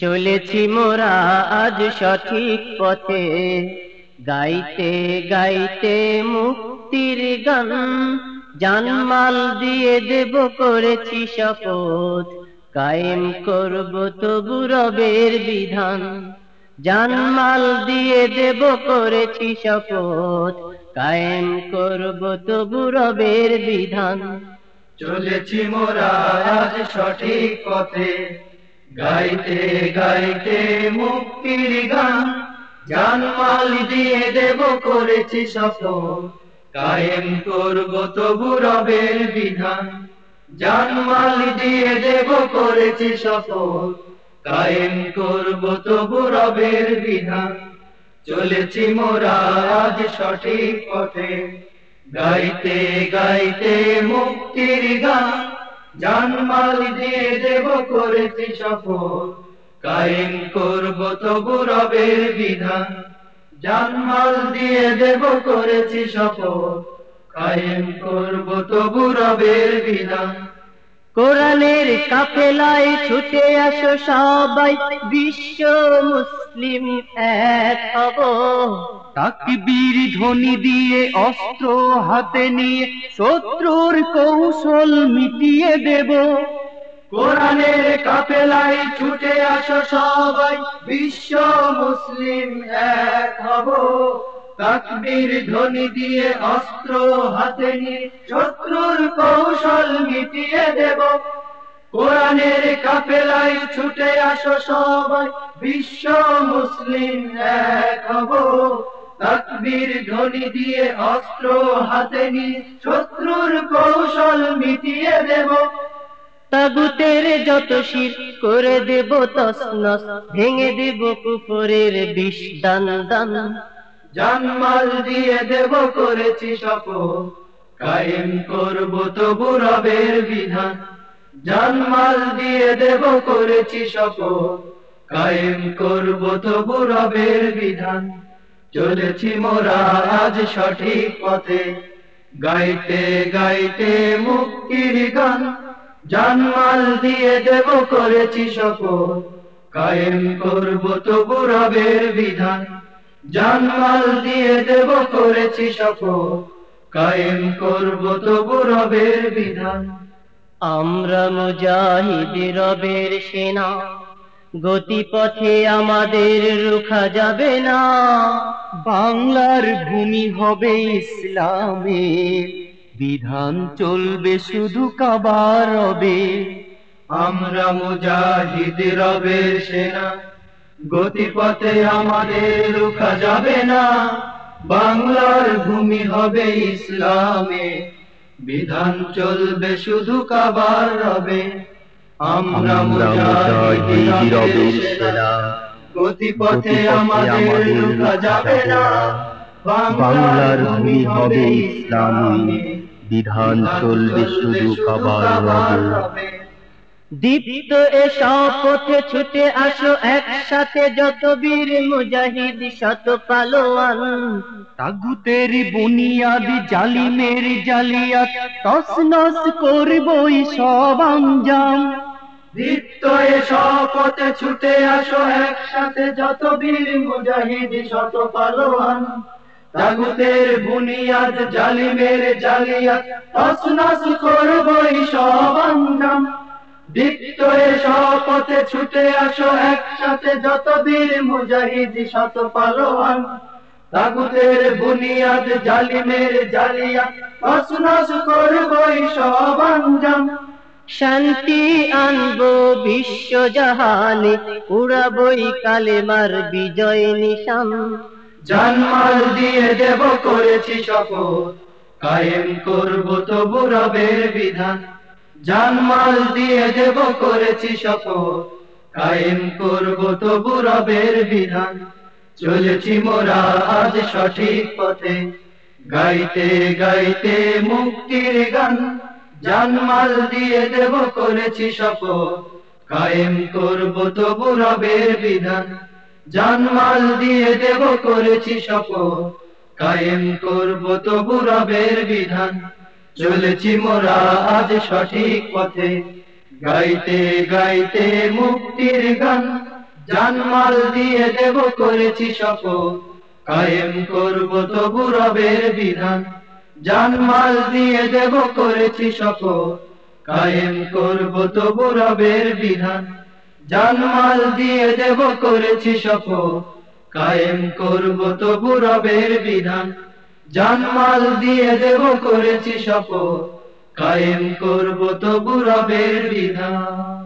চলেছি মোরা আজ সঠিক পথে। গাইতে গাইতে মুক্তির গান, জানমাল দিয়ে দেব করেছি শপথ। কায়েম করব তবু রবের বিধান, জানমাল দিয়ে দেব করেছি শপথ। কায়েম করব তবু রবের বিধান। চলেছি মোরা আজ সঠিক পথে। গাইতে গাইতে মুক্তির গান। জানমাল দিয়ে দেব, করেছি সফল। কায়েম করব তবু রবের বিধান। জানমাল দিয়ে দেব, করেছি সফল। কায়েম করব তবু রবের বিধান। চলেছি মোরা আজ সঠিক পথে। গাইতে গাইতে মুক্তির গান। জানমাল দিয়ে দেব করেছি সফল কায়েম করব তবু রবের বিধান। জানমাল দিয়ে দেব করেছি সফল কায়েম করব তবু রবের বিধান। কোরআনের কাফেলায় ছুটে আসো সবাই, বিশ্ব মুসলিম এক হব। তাকবীর ধ্বনি দিয়ে অস্ত্র হাতে নিয়ে শত্রুর কৌশল মিটিয়ে দেব। কোরআনের কাফেলায় ছুটে আসো সবাই, বিশ্ব মুসলিম এক হব। তাকবীর ধ্বনি দিয়ে অস্ত্র হাতে নিয়ে শত্রুর কৌশল মিটিয়ে দেব। কোরআনের কাফেলায় ছুটে আসো সবাই, বিশ্ব মুসলিম এক হব। তাকবীর ধ্বনি দিয়ে অস্ত্র হাতে নিয়ে শত্রুর কৌশল মিটিয়ে দেব। তাগুতের যত শির করে দেব তসনস ভেঙে দেব কুফরের বিষ দান দান। জানমাল দিয়ে দেব করেছি শপথ কায়েম করব তবু রবের বিধান। জানমাল দিয়ে দেব করেছি শপথ কায়েম করব তবু রবের বিধান। চলেছি মোরা আজ সঠিক পথে। গাইতে গাইতে মুক্তির গান, জানমাল দিয়ে দেব করেছি শপথ। কায়েম করব তবু রবের বিধান, জানমাল দিয়ে দেব করেছি শপথ। কায়েম করব তবু রবের বিধান। আমরা মুজাহিদ রবের সেনা গতিপথে আমাদের রুখা যাবে না। বাংলার ভূমি হবে ইসলামের। বিধান চলবে শুধু কাবার রবে। আমরা মুজাহিদ রবের সেনা। গতিপথে আমাদের রুখা যাবে না। বাংলার ভূমি হবে ইসলামে। বিধান চলবে শুধু কাবার রবে। আমরা মুজাহিদ রবের সেনা গতিপথে আমাদের রুখা যাবে না। বাংলার ভূমি হবে ইসলামী। বিধান চলবে শুধু কাবার রবে দীপ্ত এ পথে ছুটে আসো একসাথে যত বীর মুজাহিদ শত পালোয়ান। তাগুতের বুনিয়াদি জালিমের জালিয়াত তসনস করবই সব আঞ্জাম। দীপ্ত এ পথে ছুটে আসো একসাথে, যত বীর মুজাহিদ, শত পালোয়ান। তাগুতের বুনিয়াদ, জালিমের জালিয়াত তসনস করবই সব আঞ্জাম। দীপ্ত এ পথে ছুটে আসো একসাথে, যত বীর শত পালোয়ান। বুনিয়াদ, জালিমের জালিয়াত করবই সব আঞ্জাম। শান্তি আনব বিশ্ব জাহানে, উড়াবই কালেমার বিজয় নিশান। জানমাল দিয়ে দেব করেছি শপথ, কায়েম করব তবু রবের বিধান। জানমাল দিয়ে দেব করেছি শপথ, কায়েম করব তবু রবের বিধান। চলেছি মোরা আজ সঠিক পথে, গাইতে গাইতে মুক্তির গান। জানমাল দিয়ে দেব করেছি শপথ। কায়েম করব তবু রবের বিধান। জানমাল দিয়ে দেব করেছি শপথ। কায়েম করব তবু রবের বিধান। চলেছি মোরা আজ সঠিক পথে। গাইতে গাইতে মুক্তির গান। জানমাল দিয়ে দেব করেছি শপথ। কায়েম করব তবু রবের বিধান। জানমাল দিয়ে দেব করেছি শপথ। কায়েম করব তবু রবের বিধান। জানমাল দিয়ে দেব করেছি শপথ। কায়েম করব তবু রবের বিধান। জানমাল দিয়ে দেব করেছি শপথ। কায়েম করব তবু রবের বিধান।